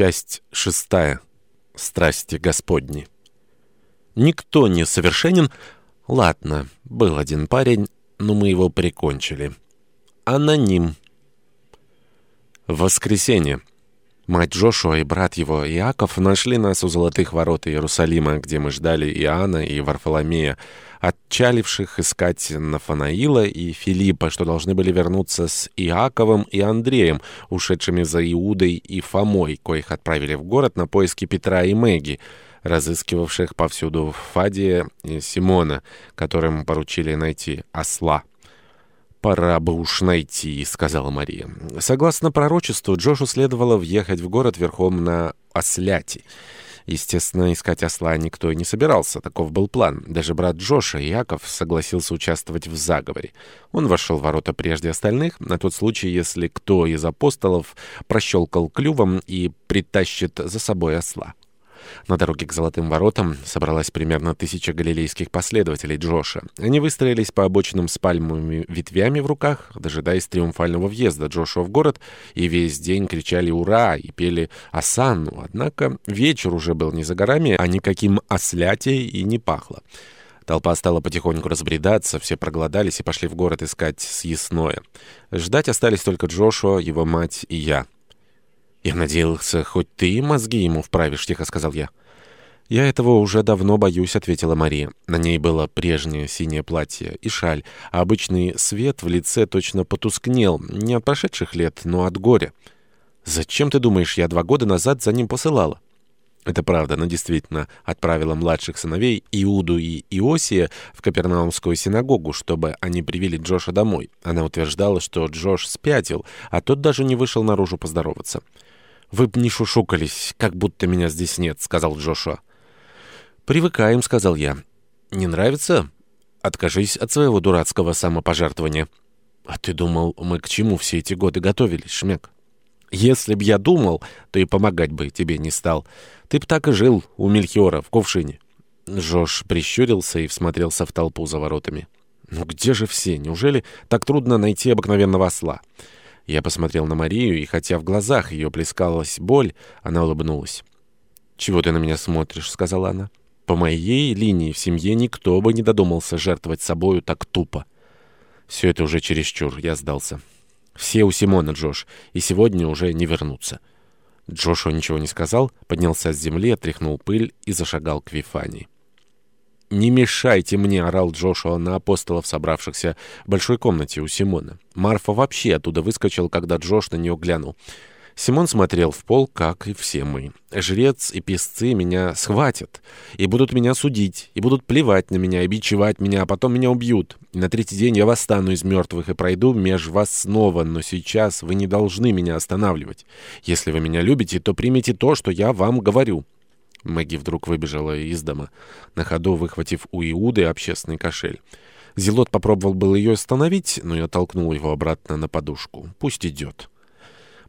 Часть шестая. Страсти Господни. Никто не совершенен. Ладно, был один парень, но мы его прикончили. Аноним. Воскресенье. Мать Джошуа и брат его Иаков нашли нас у золотых ворот Иерусалима, где мы ждали Иоанна и Варфоломея, отчаливших искать Нафанаила и Филиппа, что должны были вернуться с Иаковом и Андреем, ушедшими за Иудой и Фомой, коих отправили в город на поиски Петра и Меги, разыскивавших повсюду Фадия и Симона, которым поручили найти осла. «Пора бы уж найти», — сказала Мария. Согласно пророчеству, Джошу следовало въехать в город верхом на осляти. Естественно, искать осла никто и не собирался. Таков был план. Даже брат Джоша, Яков, согласился участвовать в заговоре. Он вошел в ворота прежде остальных, на тот случай, если кто из апостолов прощелкал клювом и притащит за собой осла. На дороге к Золотым воротам собралась примерно тысяча галилейских последователей Джоша. Они выстроились по обочинам с пальмовыми ветвями в руках, дожидаясь триумфального въезда Джошуа в город, и весь день кричали «Ура!» и пели «Асанну». Однако вечер уже был не за горами, а никаким ослятей и не пахло. Толпа стала потихоньку разбредаться, все проголодались и пошли в город искать съестное. Ждать остались только Джошуа, его мать и я. «Я надеялся, хоть ты мозги ему вправишь», — тихо сказал я. «Я этого уже давно боюсь», — ответила Мария. На ней было прежнее синее платье и шаль, а обычный свет в лице точно потускнел, не от прошедших лет, но от горя. «Зачем, ты думаешь, я два года назад за ним посылала?» Это правда, она действительно отправила младших сыновей Иуду и Иосия в Капернаумскую синагогу, чтобы они привели Джоша домой. Она утверждала, что Джош спятил, а тот даже не вышел наружу поздороваться. «Вы б не шушукались, как будто меня здесь нет», — сказал Джошуа. «Привыкаем», — сказал я. «Не нравится? Откажись от своего дурацкого самопожертвования». «А ты думал, мы к чему все эти годы готовились, Шмек?» «Если б я думал, то и помогать бы тебе не стал. Ты б так и жил у Мельхиора в кувшине». Джош прищурился и всмотрелся в толпу за воротами. «Ну где же все? Неужели так трудно найти обыкновенного осла?» Я посмотрел на Марию, и хотя в глазах ее плескалась боль, она улыбнулась. «Чего ты на меня смотришь?» — сказала она. «По моей линии в семье никто бы не додумался жертвовать собою так тупо». Все это уже чересчур, я сдался. Все у Симона, Джош, и сегодня уже не вернутся. Джошу ничего не сказал, поднялся с земли, отряхнул пыль и зашагал к Вифании. «Не мешайте мне!» — орал Джошуа на апостолов, собравшихся в большой комнате у Симона. Марфа вообще оттуда выскочил, когда Джош на нее глянул. Симон смотрел в пол, как и все мы. Жрец и песцы меня схватят, и будут меня судить, и будут плевать на меня, и бичевать меня, а потом меня убьют. И на третий день я восстану из мертвых и пройду меж вас снова, но сейчас вы не должны меня останавливать. Если вы меня любите, то примите то, что я вам говорю». Мэгги вдруг выбежала из дома, на ходу выхватив у Иуды общественный кошель. Зелот попробовал было ее остановить, но я толкнул его обратно на подушку. «Пусть идет».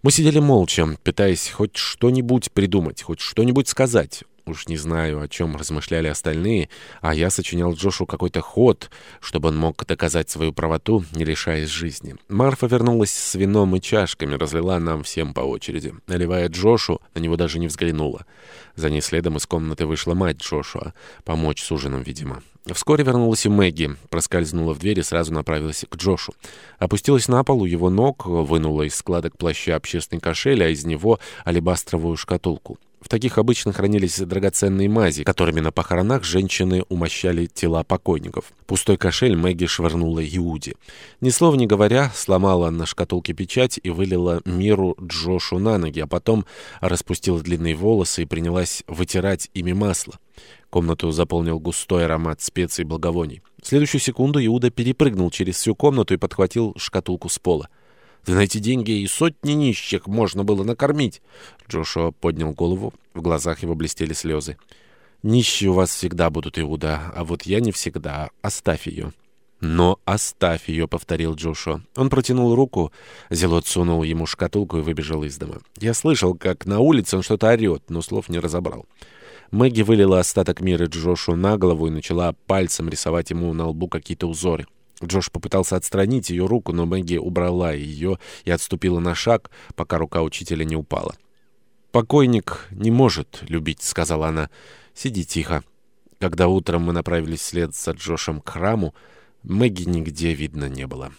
Мы сидели молча, пытаясь хоть что-нибудь придумать, хоть что-нибудь сказать. Уж не знаю, о чем размышляли остальные, а я сочинял Джошу какой-то ход, чтобы он мог доказать свою правоту, не лишаясь жизни. Марфа вернулась с вином и чашками, разлила нам всем по очереди. Наливая Джошу, на него даже не взглянула. За ней следом из комнаты вышла мать Джошуа, помочь с ужином, видимо. Вскоре вернулась и Мэгги, проскользнула в дверь и сразу направилась к Джошу. Опустилась на пол у его ног, вынула из складок плаща общественный кошель, а из него алебастровую шкатулку. В таких обычно хранились драгоценные мази, которыми на похоронах женщины умощали тела покойников. Пустой кошель Мэгги швырнула Иуде. Ни слова не говоря, сломала на шкатулке печать и вылила миру Джошу на ноги, а потом распустила длинные волосы и принялась вытирать ими масло. Комнату заполнил густой аромат специй и благовоний. В следующую секунду Иуда перепрыгнул через всю комнату и подхватил шкатулку с пола. Да на эти деньги и сотни нищих можно было накормить. Джошуа поднял голову, в глазах его блестели слезы. «Нищие у вас всегда будут, Иуда, а вот я не всегда. Оставь ее». «Но оставь ее», — повторил Джошуа. Он протянул руку, Зелот сунул ему шкатулку и выбежал из дома. Я слышал, как на улице он что-то орет, но слов не разобрал. Мэгги вылила остаток мира Джошу на голову и начала пальцем рисовать ему на лбу какие-то узоры. Джош попытался отстранить ее руку, но Мэгги убрала ее и отступила на шаг, пока рука учителя не упала. «Покойник не может любить», — сказала она. «Сиди тихо». Когда утром мы направились вслед за Джошем к храму, Мэгги нигде видно не было.